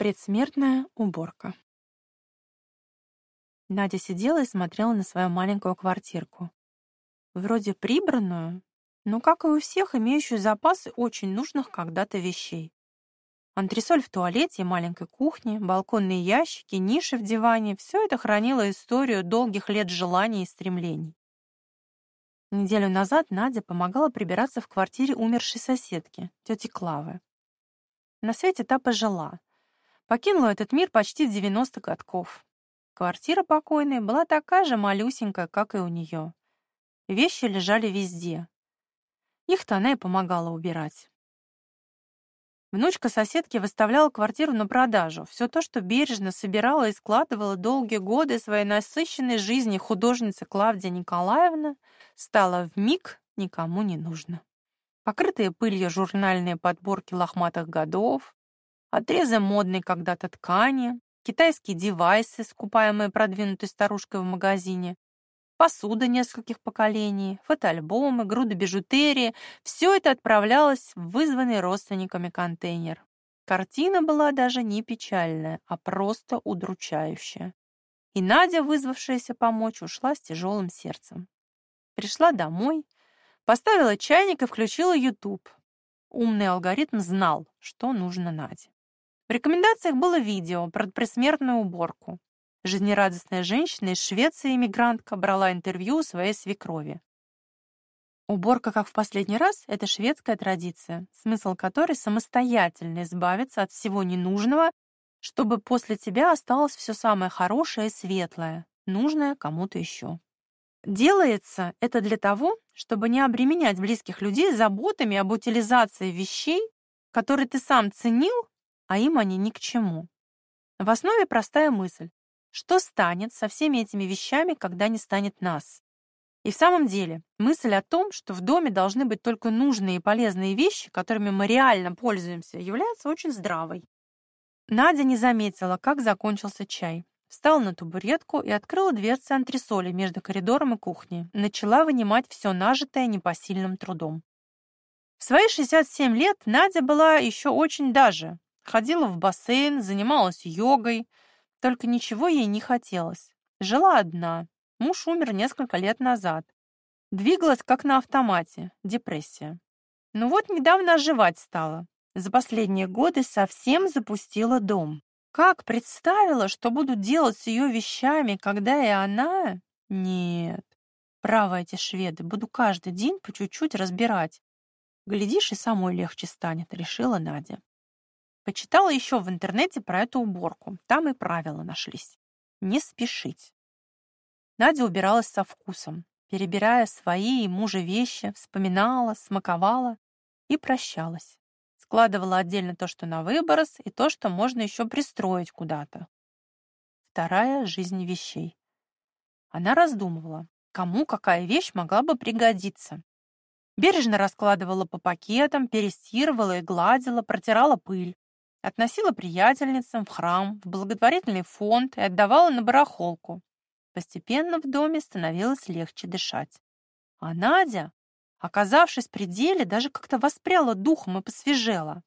Предсмертная уборка. Надя сидела и смотрела на свою маленькую квартирку. Вроде прибранную, но, как и у всех, имеющую запасы очень нужных когда-то вещей. Антресоль в туалете маленькой кухне, балконные ящики, ниши в диване — все это хранило историю долгих лет желаний и стремлений. Неделю назад Надя помогала прибираться в квартире умершей соседки, тети Клавы. На свете та пожила — Покинула этот мир почти в 90 годков. Квартира покойной была такая же малюсенькая, как и у нее. Вещи лежали везде. Их-то она и помогала убирать. Внучка соседки выставляла квартиру на продажу. Все то, что бережно собирала и складывала долгие годы своей насыщенной жизни художница Клавдия Николаевна, стало в миг никому не нужно. Покрытые пылью журнальные подборки лохматых годов, отрезы модной когда-то ткани, китайские девайсы, скупаемые продвинутой старушкой в магазине, посуда нескольких поколений, фотоальбомы, груды бижутерии — все это отправлялось в вызванный родственниками контейнер. Картина была даже не печальная, а просто удручающая. И Надя, вызвавшаяся помочь, ушла с тяжелым сердцем. Пришла домой, поставила чайник и включила YouTube. Умный алгоритм знал, что нужно Наде. В рекомендациях было видео про предсмертную уборку. Жизнерадостная женщина из Швеции, иммигрантка, брала интервью у своей свекрови. Уборка, как в последний раз, это шведская традиция, смысл которой самостоятельно избавиться от всего ненужного, чтобы после тебя осталось все самое хорошее и светлое, нужное кому-то еще. Делается это для того, чтобы не обременять близких людей заботами об утилизации вещей, которые ты сам ценил а им они ни к чему. В основе простая мысль. Что станет со всеми этими вещами, когда не станет нас? И в самом деле, мысль о том, что в доме должны быть только нужные и полезные вещи, которыми мы реально пользуемся, является очень здравой. Надя не заметила, как закончился чай. Встала на табуретку и открыла дверцы антресоли между коридором и кухней. Начала вынимать все нажитое непосильным трудом. В свои 67 лет Надя была еще очень даже, Ходила в бассейн, занималась йогой, только ничего ей не хотелось. Жила одна. Муж умер несколько лет назад. Двигалась как на автомате. Депрессия. Но вот недавно оживать стала. За последние годы совсем запустила дом. Как представила, что буду делать с ее вещами, когда и она? Нет. Право эти шведы, буду каждый день по чуть-чуть разбирать. Глядишь, и самой легче станет, решила Надя. Почитала еще в интернете про эту уборку. Там и правила нашлись. Не спешить. Надя убиралась со вкусом, перебирая свои и мужа вещи, вспоминала, смаковала и прощалась. Складывала отдельно то, что на выброс, и то, что можно еще пристроить куда-то. Вторая — жизнь вещей. Она раздумывала, кому какая вещь могла бы пригодиться. Бережно раскладывала по пакетам, перестирывала и гладила, протирала пыль. Относила приятельницам в храм, в благотворительный фонд и отдавала на барахолку. Постепенно в доме становилось легче дышать. А Надя, оказавшись при деле, даже как-то воспряла духом и посвежела.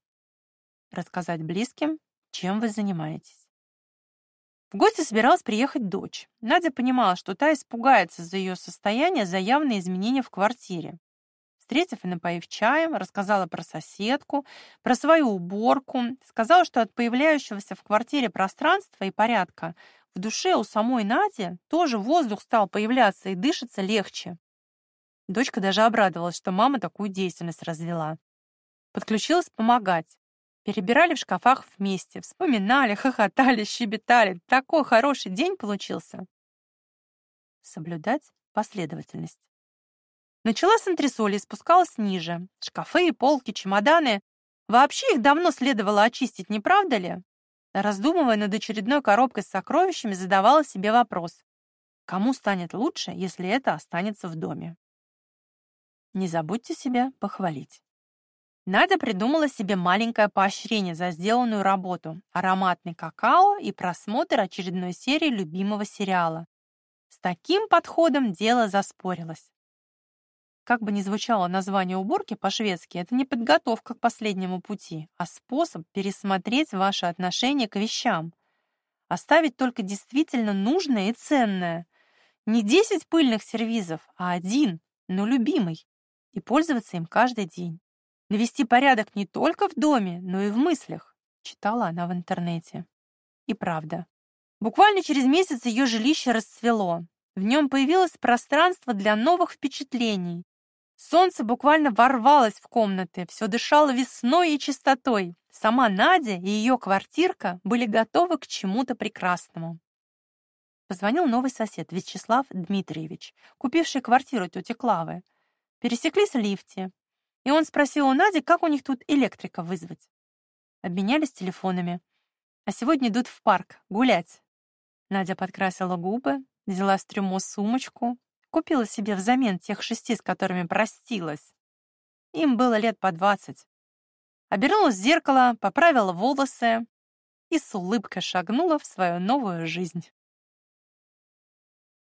Рассказать близким, чем вы занимаетесь. В гости собиралась приехать дочь. Надя понимала, что та испугается за ее состояние за явные изменения в квартире. Встретив и напоив чаем, рассказала про соседку, про свою уборку, сказала, что от появляющегося в квартире пространства и порядка в душе у самой Нади тоже воздух стал появляться и дышится легче. Дочка даже обрадовалась, что мама такую деятельность развела. Подключилась помогать. Перебирали в шкафах вместе, вспоминали, хохотали, щебетали. Такой хороший день получился. Соблюдать последовательность. Начала с антресоли и спускалась ниже. Шкафы, полки, чемоданы. Вообще их давно следовало очистить, не правда ли? Раздумывая над очередной коробкой с сокровищами, задавала себе вопрос. Кому станет лучше, если это останется в доме? Не забудьте себя похвалить. Надя придумала себе маленькое поощрение за сделанную работу, ароматный какао и просмотр очередной серии любимого сериала. С таким подходом дело заспорилось. Как бы ни звучало название уборки по-шведски, это не подготовка к последнему пути, а способ пересмотреть ваше отношение к вещам. Оставить только действительно нужное и ценное. Не 10 пыльных сервизов, а один, но любимый. И пользоваться им каждый день. Навести порядок не только в доме, но и в мыслях, читала она в интернете. И правда. Буквально через месяц ее жилище расцвело. В нем появилось пространство для новых впечатлений. Солнце буквально ворвалось в комнаты, все дышало весной и чистотой. Сама Надя и ее квартирка были готовы к чему-то прекрасному. Позвонил новый сосед, Вячеслав Дмитриевич, купивший квартиру тети Клавы. Пересеклись в лифте, и он спросил у Нади, как у них тут электрика вызвать. Обменялись телефонами. А сегодня идут в парк гулять. Надя подкрасила губы, взяла с трюмо сумочку, купила себе взамен тех шести, с которыми простилась. Им было лет по двадцать. Обернулась в зеркало, поправила волосы и с улыбкой шагнула в свою новую жизнь.